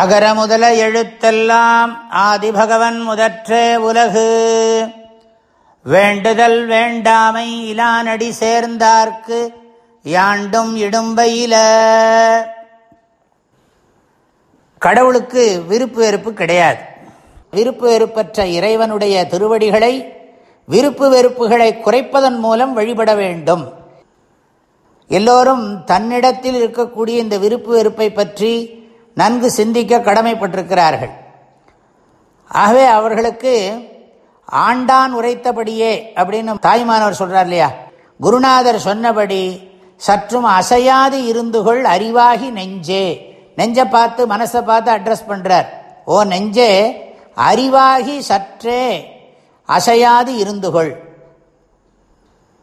அகர முதல எழுத்தெல்லாம் ஆதிபகவன் முதற்றே உலகு. வேண்டுதல் வேண்டாமை இலானடி சேர்ந்தார்க்கு யாண்டும் இடும்பையில கடவுளுக்கு விருப்பு வெறுப்பு கிடையாது. விருப்பு வெறுப்பற்ற இறைவனுடைய திருவடிகளை விருப்பு வெறுப்புகளை குறைப்பதன் மூலம் வழிபட வேண்டும். எல்லோரும் தன்னிடத்தில் இருக்கக்கூடிய இந்த விருப்பு வெறுப்பை பற்றி நன்கு சிந்திக்க கடமைப்பட்டிருக்கிறார்கள். ஆகவே அவர்களுக்கு ஆண்டான் உரைத்தபடியே அப்படின்னு தாய்மானவர் சொல்கிறார் இல்லையா? குருநாதர் சொன்னபடி சற்றும் அசையாது இருந்துகொள் அறிவாகி நெஞ்சே. நெஞ்சை பார்த்து மனசை பார்த்து அட்ரஸ் பண்ணுறார் ஓ நெஞ்சே அறிவாகி சற்றே அசையாது இருந்துகொள்.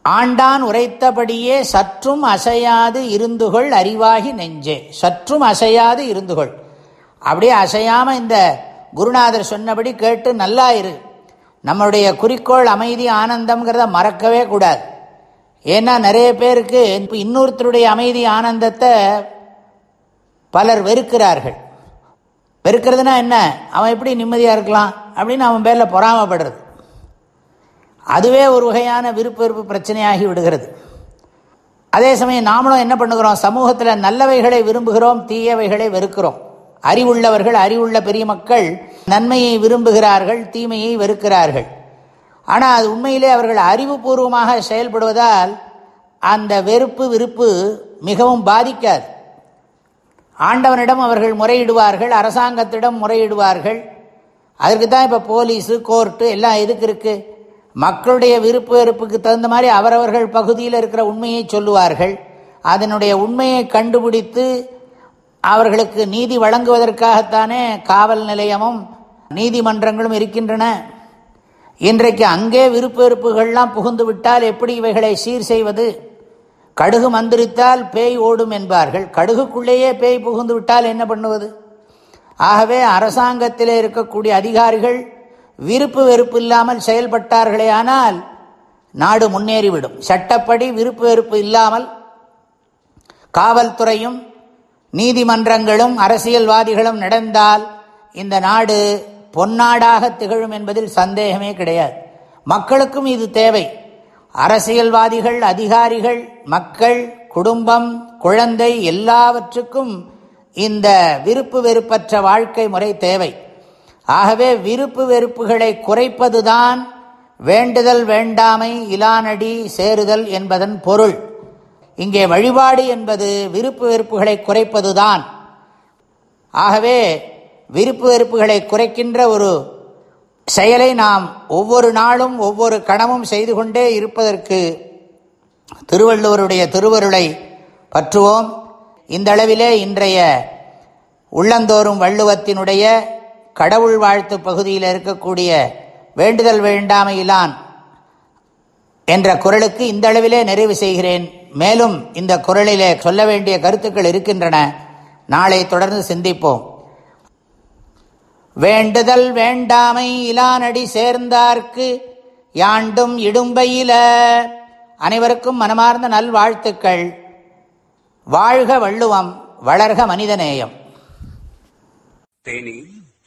ஆண்டான் உரைத்தபடியே சற்றும் அசையாது இருந்துகொள் அறிவாகி நெஞ்சே. சற்றும் அசையாது இருந்துகொள். அப்படியே அசையாம இந்த குருநாதர் சொன்னபடி கேட்டு நல்லா இரு. நம்மளுடைய குறிக்கோள் அமைதி ஆனந்தம்ங்கிறத மறக்கவே கூடாது. ஏன்னா நிறைய பேருக்கு இன்னொருத்தருடைய அமைதி ஆனந்தத்தை பலர் வெறுக்கிறார்கள். வெறுக்கிறதுனா என்ன? அவன் எப்படி நிம்மதியாக இருக்கலாம்? அப்படின்னு அவன் பேரில் பொறாமப்படுறது. அதுவே ஒரு வகையான விருப்ப வெறுப்பு பிரச்சனையாகி விடுகிறது. அதே சமயம் நாமளும் என்ன பண்ணுகிறோம்? சமூகத்தில் நல்லவைகளை விரும்புகிறோம் தீயவைகளை வெறுக்கிறோம். அறிவுள்ளவர்கள் அறிவுள்ள பெரிய மக்கள் நன்மையை விரும்புகிறார்கள் தீமையை வெறுக்கிறார்கள். ஆனால் அது உண்மையிலே அவர்கள் அறிவுபூர்வமாக செயல்படுவதால் அந்த வெறுப்பு விருப்பு மிகவும் பாதிக்காது. ஆண்டவனிடம் அவர்கள் முறையிடுவார்கள் அரசாங்கத்திடம் முறையிடுவார்கள். அதற்கு தான் இப்போ போலீஸு கோர்ட்டு எல்லாம் எதுக்கு இருக்குது மக்களுடைய விருப்ப வெறுப்புக்கு தகுந்த மாதிரி அவரவர்கள் பகுதியில் இருக்கிற உண்மையை சொல்லுவார்கள். அதனுடைய உண்மையை கண்டுபிடித்து அவர்களுக்கு நீதி வழங்குவதற்காகத்தானே காவல் நிலையமும் நீதிமன்றங்களும் இருக்கின்றன. இன்றைக்கு அங்கே விருப்ப வெறுப்புகள்லாம் புகுந்து விட்டால் எப்படி இவைகளை சீர் செய்வது? கடுகு மந்திரித்தால் பேய் ஓடும் என்பார்கள். கடுகுக்குள்ளேயே பேய் புகுந்து விட்டால் என்ன பண்ணுவது? ஆகவே அரசாங்கத்திலே இருக்கக்கூடிய அதிகாரிகள் விருப்பு வெறுப்பு இல்லாமல் செயல்பட்டார்களே ஆனால் நாடு முன்னேறிவிடும். சட்டப்படி விருப்பு வெறுப்பு இல்லாமல் காவல்துறையும் நீதிமன்றங்களும் அரசியல்வாதிகளும் நடந்தால் இந்த நாடு பொன்னாடாக திகழும் என்பதில் சந்தேகமே கிடையாது. மக்களுக்கும் இது தேவை. அரசியல்வாதிகள் அதிகாரிகள் மக்கள் குடும்பம் குழந்தை எல்லாவற்றுக்கும் இந்த விருப்பு வெறுப்பற்ற வாழ்க்கை முறை தேவை. ஆகவே விருப்பு வெறுப்புகளை குறைப்பதுதான் வேண்டுதல் வேண்டாமை இலானடி சேருதல் என்பதன் பொருள். இங்கே வழிபாடு என்பது விருப்பு வெறுப்புகளை குறைப்பதுதான். ஆகவே விருப்பு வெறுப்புகளை குறைக்கின்ற ஒரு செயலை நாம் ஒவ்வொரு நாளும் ஒவ்வொரு கணமும் செய்து கொண்டே இருப்பதற்கு திருவள்ளுவருடைய திருவருளை பற்றுவோம். இந்தளவிலே இன்றைய உள்ளந்தோறும் வள்ளுவத்தினுடைய கடவுள் வாழ்த்து பகுதியில் இருக்கக்கூடிய வேண்டுதல் வேண்டாமையிலான் என்ற குரலுக்கு இந்த அளவிலே நிறைவு செய்கிறேன். மேலும் இந்த குரலிலே சொல்ல வேண்டிய கருத்துக்கள் இருக்கின்றன. நாளை தொடர்ந்து சிந்திப்போம். வேண்டுதல் வேண்டாமை இலானடி சேர்ந்தார்க்கு யாண்டும் இடும்பையில. அனைவருக்கும் மனமார்ந்த நல்வாழ்த்துக்கள். வாழ்க வள்ளுவம் வளர்க மனிதநேயம். தேனி